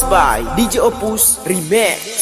by DJ Opus Remix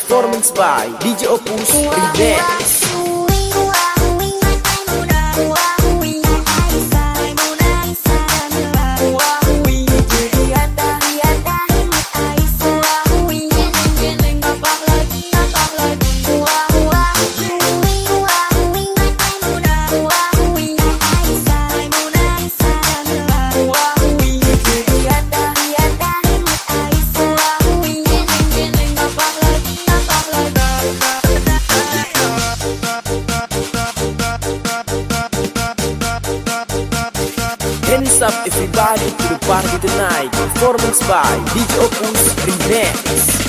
Performance by DJ Opus Remix party tonight. Performance by DJ Opus Remix